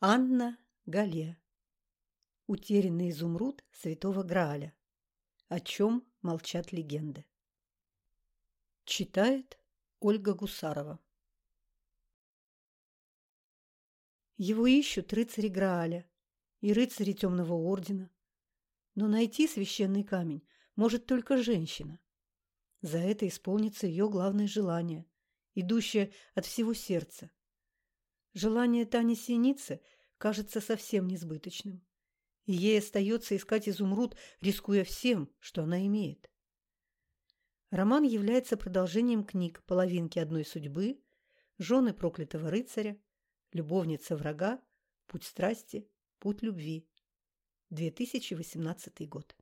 Анна Гале. Утерянный изумруд святого Грааля. О чем молчат легенды. Читает Ольга Гусарова. Его ищут рыцари Грааля и рыцари Темного Ордена. Но найти священный камень может только женщина. За это исполнится ее главное желание, идущее от всего сердца. Желание Тани Синицы кажется совсем несбыточным. И ей остается искать изумруд, рискуя всем, что она имеет. Роман является продолжением книг «Половинки одной судьбы», «Жены проклятого рыцаря», «Любовница врага», «Путь страсти», «Путь любви». 2018 год.